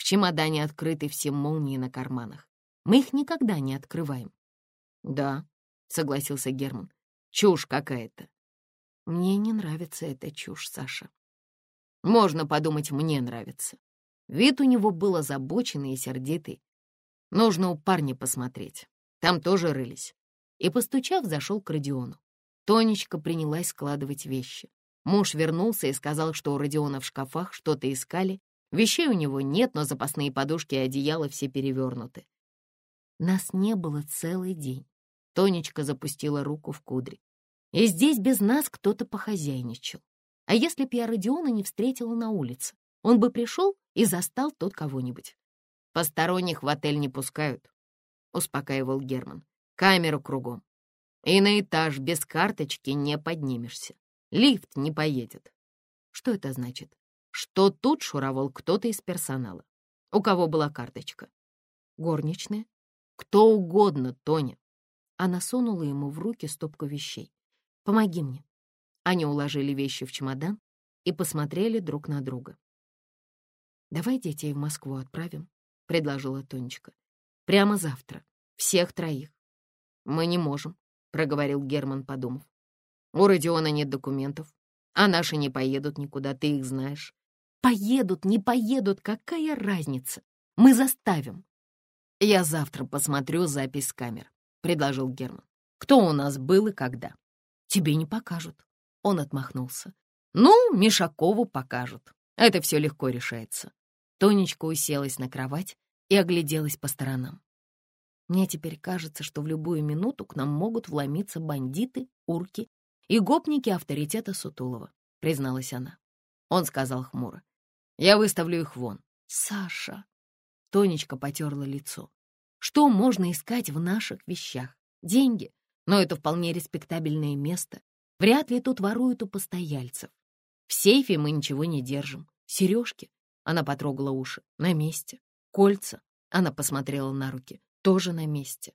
В чемодане открыты все молнии на карманах. Мы их никогда не открываем». «Да», — согласился Герман, — «чушь какая-то». «Мне не нравится эта чушь, Саша». «Можно подумать, мне нравится. Вид у него был озабоченный и сердитый. Нужно у парня посмотреть. Там тоже рылись. И, постучав, зашел к Родиону. Тонечка принялась складывать вещи. Муж вернулся и сказал, что у Родиона в шкафах что-то искали. Вещей у него нет, но запасные подушки и одеяла все перевернуты. Нас не было целый день. Тонечка запустила руку в кудри. И здесь без нас кто-то похозяйничал. А если б я Родиона не встретила на улице? Он бы пришел и застал тут кого-нибудь. «Посторонних в отель не пускают», — успокаивал Герман. «Камеру кругом. И на этаж без карточки не поднимешься. Лифт не поедет». Что это значит? Что тут шуровал кто-то из персонала. У кого была карточка? Горничная? Кто угодно, Тоня. Она сунула ему в руки стопку вещей. «Помоги мне». Они уложили вещи в чемодан и посмотрели друг на друга. «Давай детей в Москву отправим», — предложила Тонечка. «Прямо завтра. Всех троих». «Мы не можем», — проговорил Герман, подумав. «У Родиона нет документов, а наши не поедут никуда, ты их знаешь». «Поедут, не поедут, какая разница? Мы заставим». «Я завтра посмотрю запись с камер», — предложил Герман. «Кто у нас был и когда?» «Тебе не покажут», — он отмахнулся. «Ну, Мишакову покажут. Это все легко решается. Тонечка уселась на кровать и огляделась по сторонам. Мне теперь кажется, что в любую минуту к нам могут вломиться бандиты, урки и гопники авторитета Сутулова, призналась она. Он сказал хмуро. Я выставлю их вон. Саша. Тонечка потерла лицо. Что можно искать в наших вещах? Деньги. Но это вполне респектабельное место. Вряд ли тут воруют у постояльцев. В сейфе мы ничего не держим. Сережки она потрогала уши. На месте. Кольца. Она посмотрела на руки. Тоже на месте.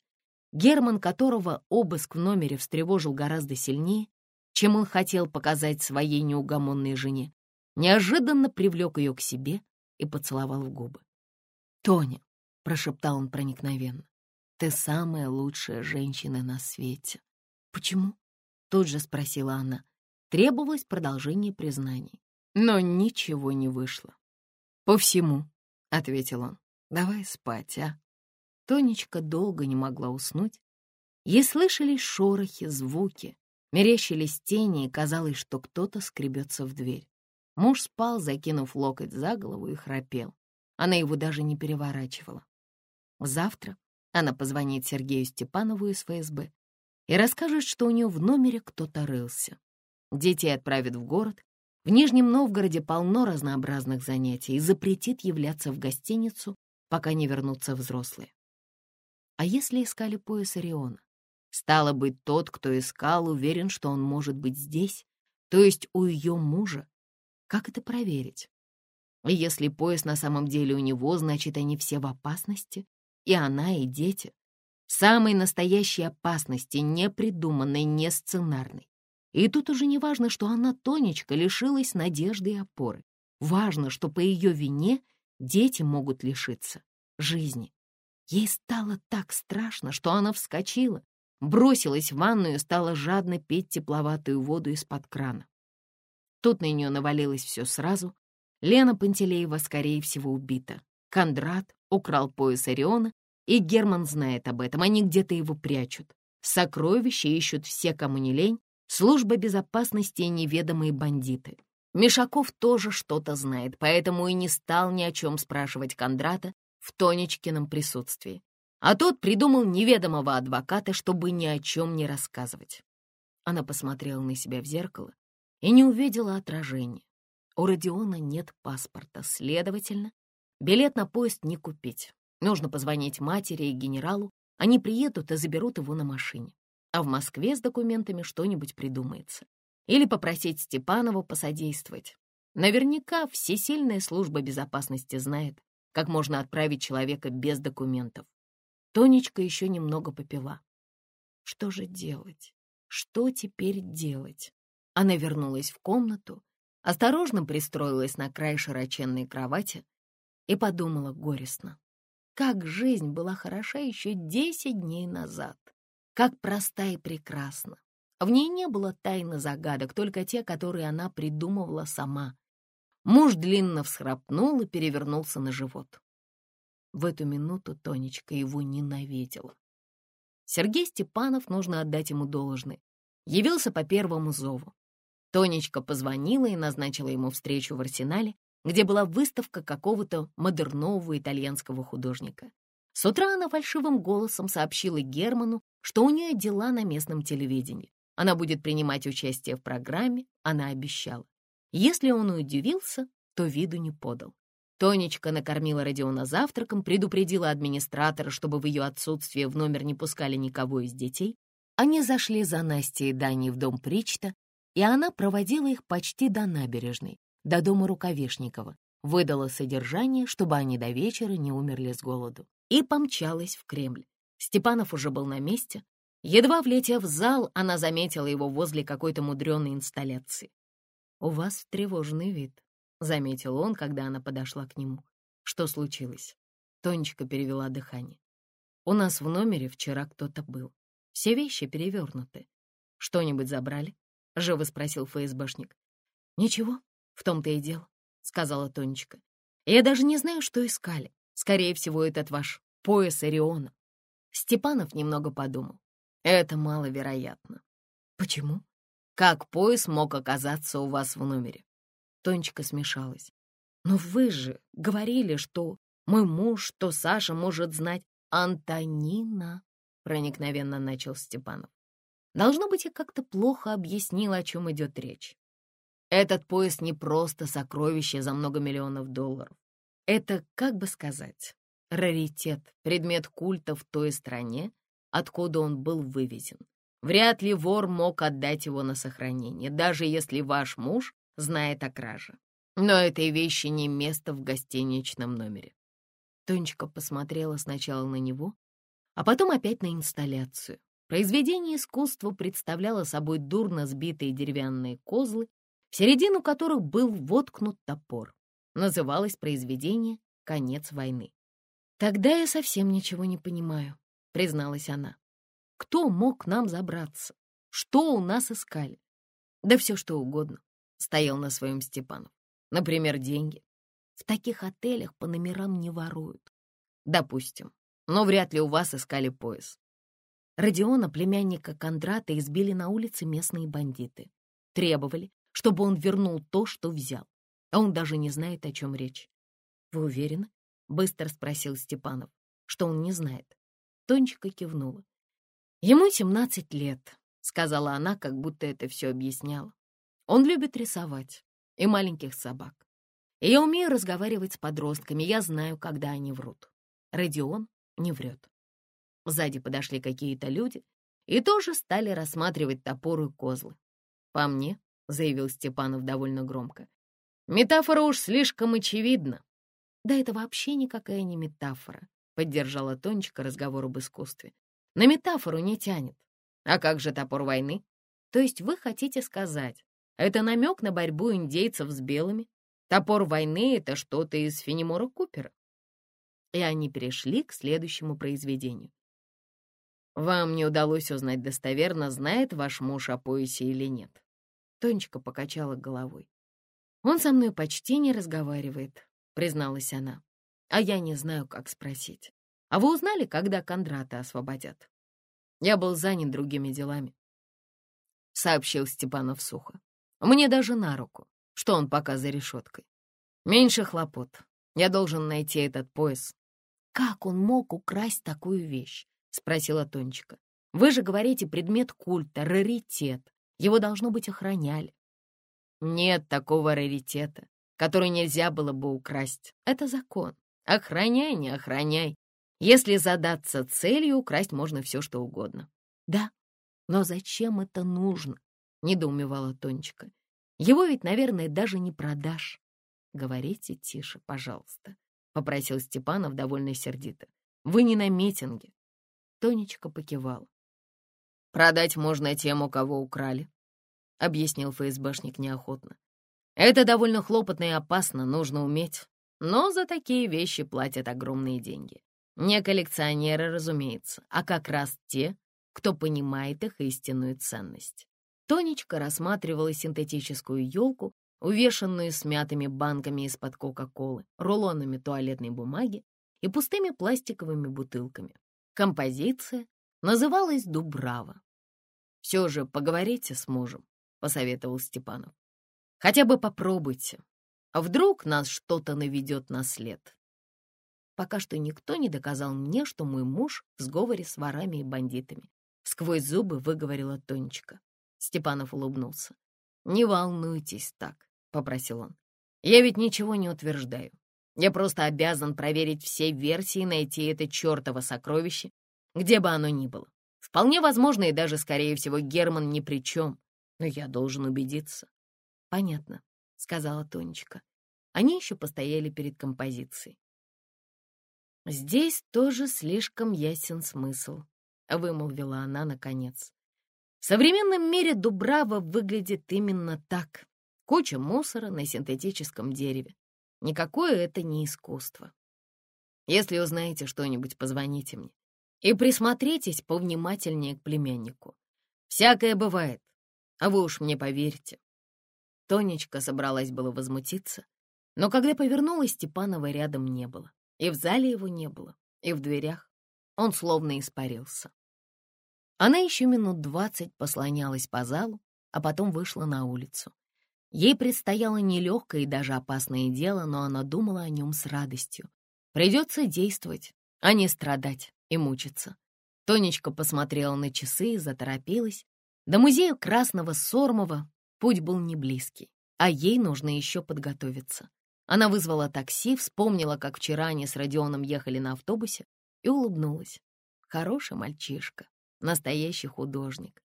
Герман, которого обыск в номере встревожил гораздо сильнее, чем он хотел показать своей неугомонной жене, неожиданно привлек ее к себе и поцеловал в губы. «Тоня», — прошептал он проникновенно, — «ты самая лучшая женщина на свете». «Почему?» — тут же спросила она. Требовалось продолжение признаний, но ничего не вышло. «По всему», — ответил он. «Давай спать, а?» Тонечка долго не могла уснуть. Ей слышались шорохи, звуки, мерещились тени, и казалось, что кто-то скребется в дверь. Муж спал, закинув локоть за голову и храпел. Она его даже не переворачивала. Завтра она позвонит Сергею Степанову из ФСБ и расскажет, что у нее в номере кто-то рылся. Детей отправят в город, в Нижнем Новгороде полно разнообразных занятий и запретит являться в гостиницу, пока не вернутся взрослые. А если искали пояс Ориона? Стало быть, тот, кто искал, уверен, что он может быть здесь, то есть у ее мужа. Как это проверить? Если пояс на самом деле у него, значит, они все в опасности, и она, и дети. самой настоящей опасности, не придуманной, не сценарной. И тут уже не важно, что она, Тонечка, лишилась надежды и опоры. Важно, что по ее вине дети могут лишиться жизни. Ей стало так страшно, что она вскочила, бросилась в ванную и стала жадно пить тепловатую воду из-под крана. Тут на нее навалилось все сразу. Лена Пантелеева, скорее всего, убита. Кондрат украл пояс Ориона, и Герман знает об этом. Они где-то его прячут. Сокровища ищут все, кому не лень, служба безопасности и неведомые бандиты. Мишаков тоже что-то знает, поэтому и не стал ни о чем спрашивать Кондрата в Тонечкином присутствии. А тот придумал неведомого адвоката, чтобы ни о чем не рассказывать. Она посмотрела на себя в зеркало и не увидела отражения. У Родиона нет паспорта, следовательно, билет на поезд не купить. Нужно позвонить матери и генералу, они приедут и заберут его на машине а в Москве с документами что-нибудь придумается. Или попросить Степанова посодействовать. Наверняка всесильная служба безопасности знает, как можно отправить человека без документов. Тонечка еще немного попила. Что же делать? Что теперь делать? Она вернулась в комнату, осторожно пристроилась на край широченной кровати и подумала горестно. Как жизнь была хороша еще десять дней назад как проста и прекрасна. В ней не было тайны загадок, только те, которые она придумывала сама. Муж длинно всхрапнул и перевернулся на живот. В эту минуту Тонечка его ненавидела. Сергей Степанов, нужно отдать ему должное, явился по первому зову. Тонечка позвонила и назначила ему встречу в арсенале, где была выставка какого-то модернового итальянского художника. С утра она фальшивым голосом сообщила Герману, что у нее дела на местном телевидении. Она будет принимать участие в программе, она обещала. Если он удивился, то виду не подал. Тонечка накормила Родиона завтраком, предупредила администратора, чтобы в ее отсутствие в номер не пускали никого из детей. Они зашли за Настей и Даней в дом Причта, и она проводила их почти до набережной, до дома Рукавишникова, выдала содержание, чтобы они до вечера не умерли с голоду и помчалась в Кремль. Степанов уже был на месте. Едва влетев в зал, она заметила его возле какой-то мудреной инсталляции. «У вас тревожный вид», — заметил он, когда она подошла к нему. «Что случилось?» Тонечка перевела дыхание. «У нас в номере вчера кто-то был. Все вещи перевернуты. Что-нибудь забрали?» — живо спросил ФСБшник. «Ничего, в том-то и дело», — сказала Тонечка. «Я даже не знаю, что искали. Скорее всего, этот ваш пояс Ориона. Степанов немного подумал. Это маловероятно. Почему? Как пояс мог оказаться у вас в номере? Тонечка смешалась. Но вы же говорили, что мой муж, что Саша может знать Антонина, проникновенно начал Степанов. Должно быть, я как-то плохо объяснила, о чем идет речь. Этот пояс не просто сокровище за много миллионов долларов. Это, как бы сказать, раритет, предмет культа в той стране, откуда он был вывезен. Вряд ли вор мог отдать его на сохранение, даже если ваш муж знает о краже. Но этой вещи не место в гостиничном номере. Тонечка посмотрела сначала на него, а потом опять на инсталляцию. Произведение искусства представляло собой дурно сбитые деревянные козлы, в середину которых был воткнут топор. Называлось произведение «Конец войны». «Тогда я совсем ничего не понимаю», — призналась она. «Кто мог к нам забраться? Что у нас искали?» «Да все что угодно», — стоял на своем Степанов. «Например, деньги. В таких отелях по номерам не воруют. Допустим, но вряд ли у вас искали пояс. Родиона, племянника Кондрата, избили на улице местные бандиты. Требовали, чтобы он вернул то, что взял а он даже не знает, о чем речь. «Вы уверены?» — быстро спросил Степанов, что он не знает. Тончика кивнула. «Ему семнадцать лет», — сказала она, как будто это все объясняла. «Он любит рисовать и маленьких собак. И я умею разговаривать с подростками, я знаю, когда они врут. Родион не врет». Сзади подошли какие-то люди и тоже стали рассматривать топор и козлы. «По мне», — заявил Степанов довольно громко, Метафора уж слишком очевидна. Да это вообще никакая не метафора, поддержала Тонечка разговор об искусстве. На метафору не тянет. А как же топор войны? То есть вы хотите сказать, это намек на борьбу индейцев с белыми? Топор войны — это что-то из Фенемора Купера? И они перешли к следующему произведению. Вам не удалось узнать достоверно, знает ваш муж о поясе или нет. Тонечка покачала головой. Он со мной почти не разговаривает, призналась она. А я не знаю, как спросить. А вы узнали, когда Кондрата освободят? Я был занят другими делами, сообщил Степанов сухо. Мне даже на руку, что он пока за решеткой. Меньше хлопот. Я должен найти этот пояс. Как он мог украсть такую вещь? — спросила Тончика. «Вы же говорите, предмет культа, раритет. Его, должно быть, охраняли». «Нет такого раритета, который нельзя было бы украсть. Это закон. Охраняй, не охраняй. Если задаться целью, украсть можно все, что угодно». «Да, но зачем это нужно?» — недоумевала Тончика. «Его ведь, наверное, даже не продашь». «Говорите тише, пожалуйста», — попросил Степанов довольно сердито. «Вы не на митинге. Тонечка покивала. «Продать можно тем, у кого украли», — объяснил ФСБшник неохотно. «Это довольно хлопотно и опасно, нужно уметь. Но за такие вещи платят огромные деньги. Не коллекционеры, разумеется, а как раз те, кто понимает их истинную ценность». Тонечка рассматривала синтетическую елку, увешанную смятыми банками из-под Кока-Колы, рулонами туалетной бумаги и пустыми пластиковыми бутылками. Композиция называлась «Дубрава». «Все же поговорите с мужем», — посоветовал Степанов. «Хотя бы попробуйте. А вдруг нас что-то наведет на след?» Пока что никто не доказал мне, что мой муж в сговоре с ворами и бандитами. Сквозь зубы выговорила Тонечка. Степанов улыбнулся. «Не волнуйтесь так», — попросил он. «Я ведь ничего не утверждаю. Я просто обязан проверить все версии и найти это чертово сокровище, где бы оно ни было. Вполне возможно, и даже, скорее всего, Герман ни при чем, но я должен убедиться. «Понятно», — сказала Тонечка. Они еще постояли перед композицией. «Здесь тоже слишком ясен смысл», — вымолвила она наконец. «В современном мире Дубрава выглядит именно так. Куча мусора на синтетическом дереве. Никакое это не искусство. Если узнаете что-нибудь, позвоните мне. И присмотритесь повнимательнее к племяннику. Всякое бывает, а вы уж мне поверьте. Тонечка собралась было возмутиться, но когда повернулась, Степанова рядом не было. И в зале его не было, и в дверях. Он словно испарился. Она еще минут двадцать послонялась по залу, а потом вышла на улицу. Ей предстояло нелегкое и даже опасное дело, но она думала о нем с радостью. Придется действовать, а не страдать и мучиться. Тонечка посмотрела на часы и заторопилась. До музея Красного Сормова путь был не близкий, а ей нужно еще подготовиться. Она вызвала такси, вспомнила, как вчера они с Родионом ехали на автобусе, и улыбнулась. Хороший мальчишка, настоящий художник.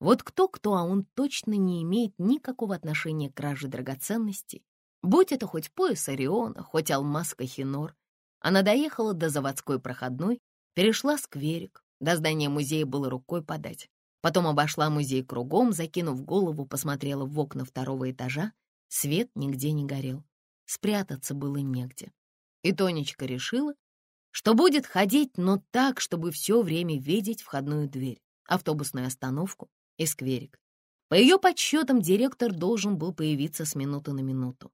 Вот кто-кто, а он точно не имеет никакого отношения к краже драгоценностей. Будь это хоть пояс Ориона, хоть алмаз Кахинор. Она доехала до заводской проходной, перешла скверик. До здания музея было рукой подать. Потом обошла музей кругом, закинув голову, посмотрела в окна второго этажа. Свет нигде не горел. Спрятаться было негде. И Тонечка решила, что будет ходить, но так, чтобы все время видеть входную дверь, автобусную остановку и скверик. По ее подсчетам, директор должен был появиться с минуты на минуту.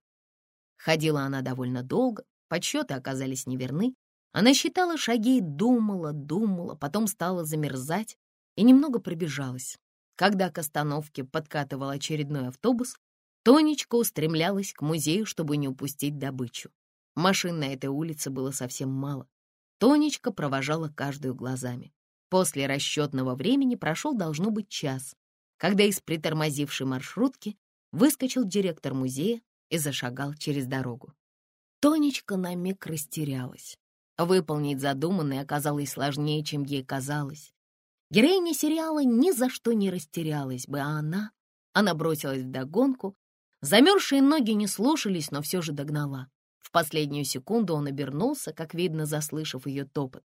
Ходила она довольно долго, подсчеты оказались неверны. Она считала шаги, думала, думала, потом стала замерзать и немного пробежалась. Когда к остановке подкатывал очередной автобус, Тонечка устремлялась к музею, чтобы не упустить добычу. Машин на этой улице было совсем мало. Тонечка провожала каждую глазами. После расчетного времени прошел, должно быть, час, когда из притормозившей маршрутки выскочил директор музея и зашагал через дорогу. Тонечка на миг растерялась. Выполнить задуманное оказалось сложнее, чем ей казалось. Героиня сериала ни за что не растерялась бы, а она... Она бросилась в догонку. Замерзшие ноги не слушались, но все же догнала. В последнюю секунду он обернулся, как видно, заслышав ее топот.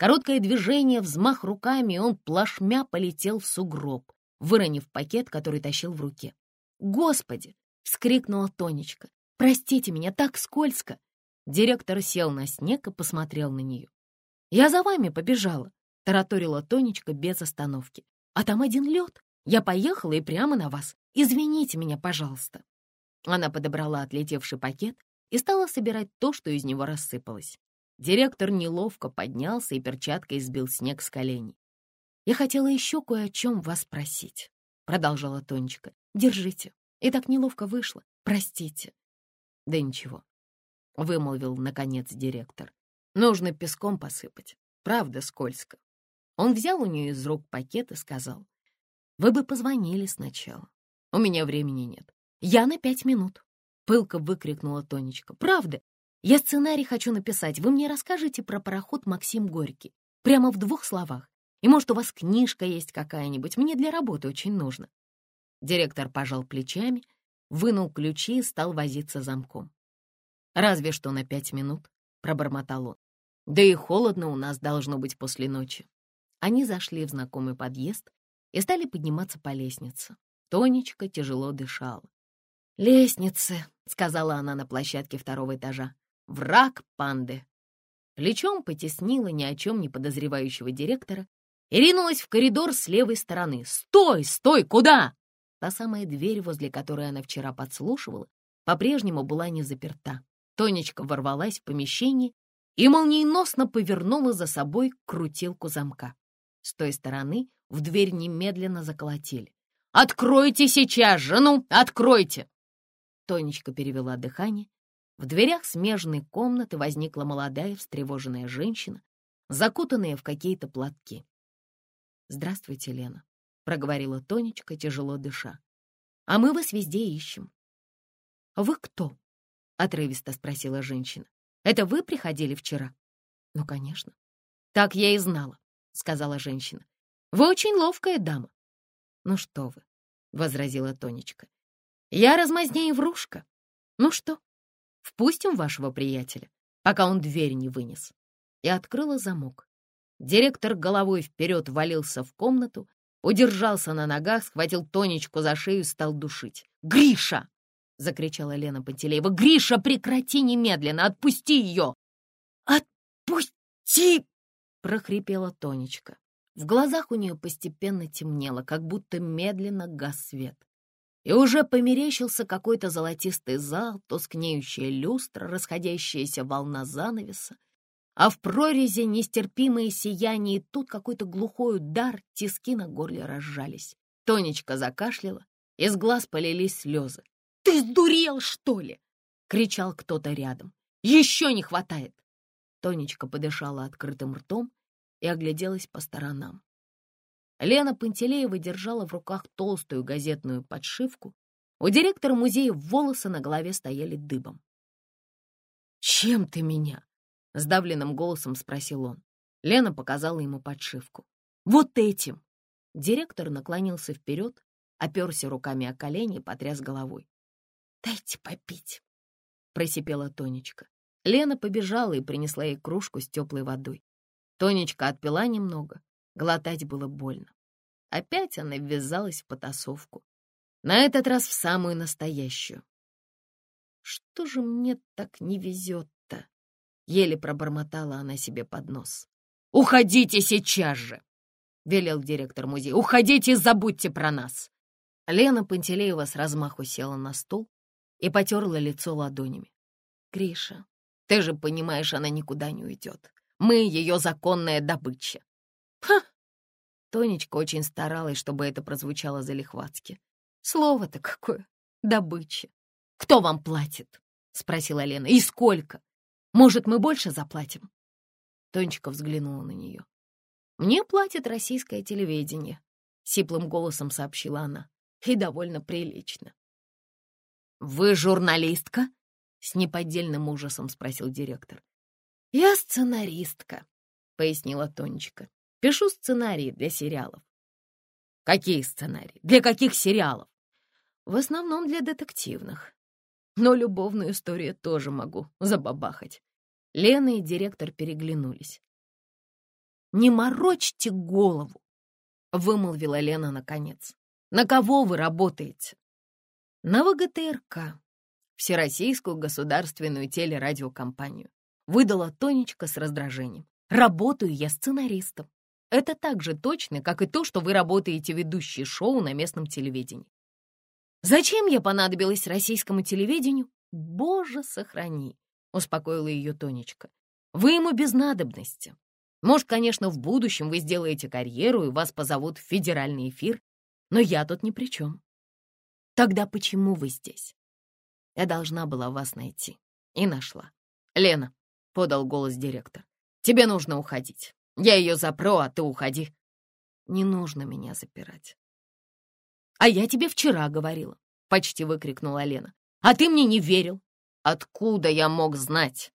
Короткое движение, взмах руками, он плашмя полетел в сугроб, выронив пакет, который тащил в руке. «Господи!» — вскрикнула Тонечка. «Простите меня, так скользко!» Директор сел на снег и посмотрел на нее. «Я за вами побежала», — тараторила Тонечка без остановки. «А там один лед. Я поехала и прямо на вас. Извините меня, пожалуйста». Она подобрала отлетевший пакет и стала собирать то, что из него рассыпалось. Директор неловко поднялся и перчаткой сбил снег с коленей. «Я хотела еще кое о чем вас спросить», — продолжала Тонечка. «Держите. И так неловко вышло. Простите». «Да ничего», — вымолвил, наконец, директор. «Нужно песком посыпать. Правда, скользко». Он взял у нее из рук пакет и сказал. «Вы бы позвонили сначала. У меня времени нет. Я на пять минут». Пылко выкрикнула Тонечка. «Правда? Я сценарий хочу написать. Вы мне расскажете про пароход Максим Горький. Прямо в двух словах. И может, у вас книжка есть какая-нибудь. Мне для работы очень нужно». Директор пожал плечами, вынул ключи и стал возиться замком. «Разве что на пять минут», — пробормотал он. «Да и холодно у нас должно быть после ночи». Они зашли в знакомый подъезд и стали подниматься по лестнице. Тонечка тяжело дышала. «Лестницы», — сказала она на площадке второго этажа. «Враг панды». Плечом потеснила ни о чем не подозревающего директора и ринулась в коридор с левой стороны. «Стой! Стой! Куда?» Та самая дверь, возле которой она вчера подслушивала, по-прежнему была не заперта. Тонечка ворвалась в помещение и молниеносно повернула за собой крутилку замка. С той стороны в дверь немедленно заколотили. «Откройте сейчас же! Ну, откройте!» Тонечка перевела дыхание. В дверях смежной комнаты возникла молодая встревоженная женщина, закутанная в какие-то платки. «Здравствуйте, Лена», — проговорила Тонечка, тяжело дыша. «А мы вас везде ищем». «Вы кто?» — отрывисто спросила женщина. «Это вы приходили вчера?» «Ну, конечно». «Так я и знала», — сказала женщина. «Вы очень ловкая дама». «Ну что вы», — возразила Тонечка. Я размазнее врушка. Ну что, впустим вашего приятеля, пока он дверь не вынес. И открыла замок. Директор головой вперед валился в комнату, удержался на ногах, схватил Тонечку за шею и стал душить. «Гриша!» — закричала Лена Пантелеева. «Гриша, прекрати немедленно! Отпусти ее!» «Отпусти!» — прохрипела Тонечка. В глазах у нее постепенно темнело, как будто медленно гас свет и уже померещился какой-то золотистый зал, тускнеющая люстра, расходящаяся волна занавеса, а в прорези нестерпимое сияние, и тут какой-то глухой удар, тиски на горле разжались. Тонечка закашляла, из глаз полились слезы. «Ты сдурел, что ли?» — кричал кто-то рядом. «Еще не хватает!» Тонечка подышала открытым ртом и огляделась по сторонам. Лена Пантелеева держала в руках толстую газетную подшивку. У директора музея волосы на голове стояли дыбом. «Чем ты меня?» — сдавленным голосом спросил он. Лена показала ему подшивку. «Вот этим!» Директор наклонился вперед, оперся руками о колени и потряс головой. «Дайте попить!» — просипела Тонечка. Лена побежала и принесла ей кружку с теплой водой. Тонечка отпила немного, Глотать было больно. Опять она ввязалась в потасовку. На этот раз в самую настоящую. «Что же мне так не везет-то?» Еле пробормотала она себе под нос. «Уходите сейчас же!» — велел директор музея. «Уходите и забудьте про нас!» Лена Пантелеева с размаху села на стул и потерла лицо ладонями. «Гриша, ты же понимаешь, она никуда не уйдет. Мы ее законная добыча. Ха! Тонечка очень старалась, чтобы это прозвучало залихватски. Слово-то какое! Добыча! Кто вам платит? Спросила Лена. И сколько? Может, мы больше заплатим? Тонечка взглянула на нее. «Мне платит российское телевидение», — сиплым голосом сообщила она. «И довольно прилично». «Вы журналистка?» — с неподдельным ужасом спросил директор. «Я сценаристка», — пояснила Тонечка. Пишу сценарии для сериалов. Какие сценарии? Для каких сериалов? В основном для детективных. Но любовную историю тоже могу забабахать. Лена и директор переглянулись. Не морочьте голову, вымолвила Лена наконец. На кого вы работаете? На ВГТРК, Всероссийскую государственную телерадиокомпанию. Выдала Тонечка с раздражением. Работаю я сценаристом. Это так же точно, как и то, что вы работаете ведущей шоу на местном телевидении. Зачем я понадобилась российскому телевидению? Боже, сохрани, успокоила ее Тонечка. Вы ему без надобности. Может, конечно, в будущем вы сделаете карьеру и вас позовут в федеральный эфир, но я тут ни при чем. Тогда почему вы здесь? Я должна была вас найти. И нашла. Лена, — подал голос директор, — тебе нужно уходить. Я ее запру, а ты уходи. Не нужно меня запирать. А я тебе вчера говорила, — почти выкрикнула Лена. А ты мне не верил. Откуда я мог знать?